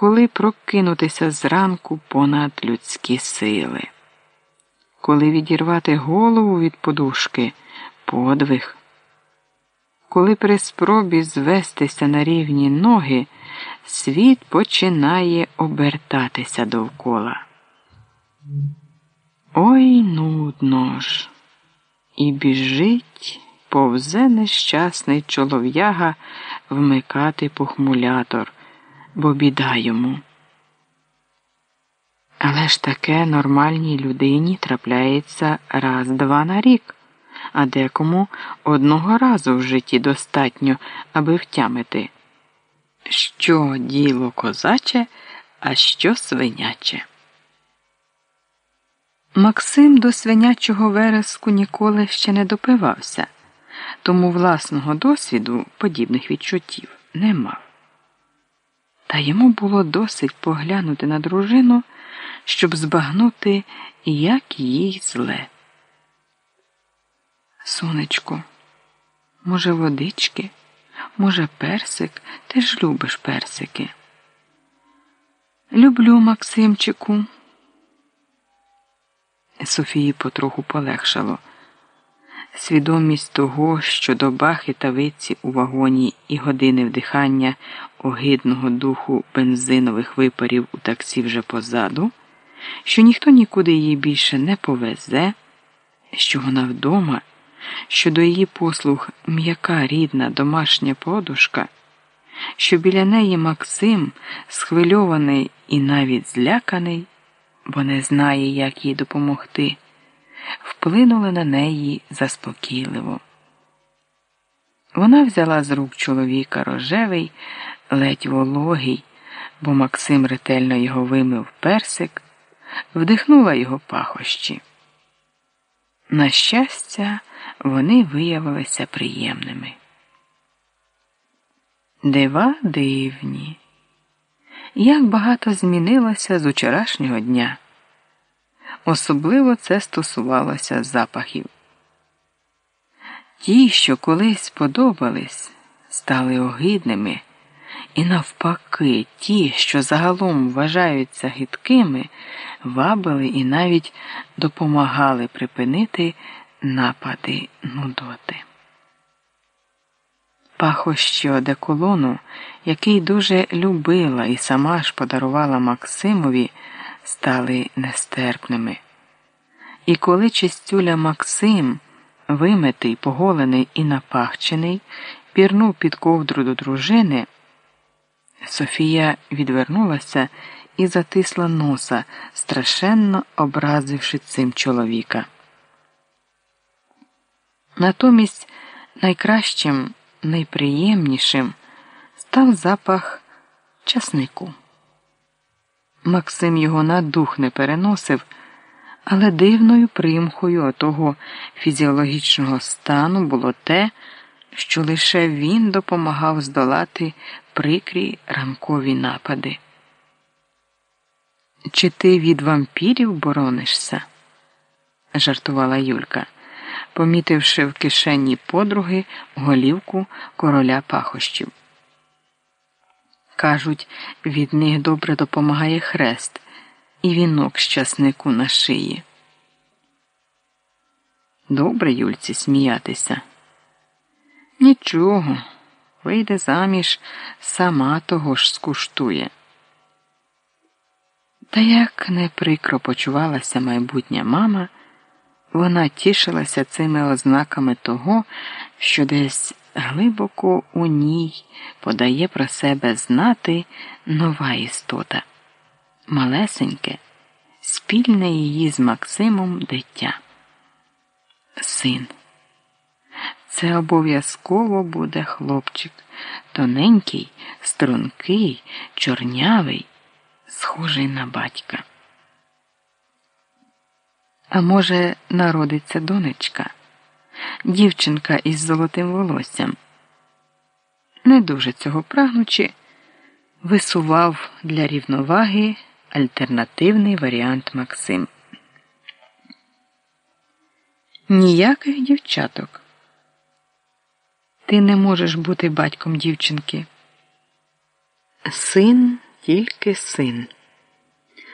коли прокинутися зранку понад людські сили, коли відірвати голову від подушки подвиг, коли при спробі звестися на рівні ноги, світ починає обертатися довкола. Ой нудно ж, і біжить, повзе нещасний чолов'яга вмикати похмулятор бо біда йому. Але ж таке нормальній людині трапляється раз-два на рік, а декому одного разу в житті достатньо, аби втямити, що діло козаче, а що свиняче. Максим до свинячого вереску ніколи ще не допивався, тому власного досвіду подібних відчуттів не мав. Та йому було досить поглянути на дружину, щоб збагнути, як їй зле. Сонечко, може, водички, може, персик, ти ж любиш персики. Люблю, Максимчику. Софії потроху полегшало. Свідомість того, що до бахи та виці у вагоні і години вдихання огидного духу бензинових випарів у таксі вже позаду, що ніхто нікуди її більше не повезе, що вона вдома, що до її послуг м'яка рідна домашня подушка, що біля неї Максим, схвильований і навіть зляканий, бо не знає, як їй допомогти вплинули на неї заспокійливо. Вона взяла з рук чоловіка рожевий, ледь вологий, бо Максим ретельно його вимив персик, вдихнула його пахощі. На щастя, вони виявилися приємними. Дива дивні. Як багато змінилося з учорашнього дня. Особливо це стосувалося запахів. Ті, що колись подобались, стали огидними, і навпаки, ті, що загалом вважаються гидкими, вабили і навіть допомагали припинити напади нудоти. Пахощі одеколону, який дуже любила і сама ж подарувала Максимові стали нестерпними. І коли чистюля Максим, вимитий, поголений і напахчений, пірнув під ковдру до дружини, Софія відвернулася і затисла носа, страшенно образивши цим чоловіка. Натомість найкращим, найприємнішим став запах часнику. Максим його на дух не переносив, але дивною примхою отого фізіологічного стану було те, що лише він допомагав здолати прикрі ранкові напади. Чи ти від вампірів боронишся? жартувала Юлька, помітивши в кишені подруги голівку короля пахощів. Кажуть, від них добре допомагає хрест і вінок щаснику на шиї. Добре Юльці сміятися. Нічого, вийде заміж, сама того ж скуштує. Та як не прикро почувалася майбутня мама, вона тішилася цими ознаками того, що десь глибоко у ній подає про себе знати нова істота, малесеньке, спільне її з Максимом дитя. Син. Це обов'язково буде хлопчик, тоненький, стрункий, чорнявий, схожий на батька. А може, народиться донечка дівчинка із золотим волоссям. Не дуже цього прагнучи, висував для рівноваги альтернативний варіант Максим. Ніяких дівчаток. Ти не можеш бути батьком дівчинки. Син тільки син.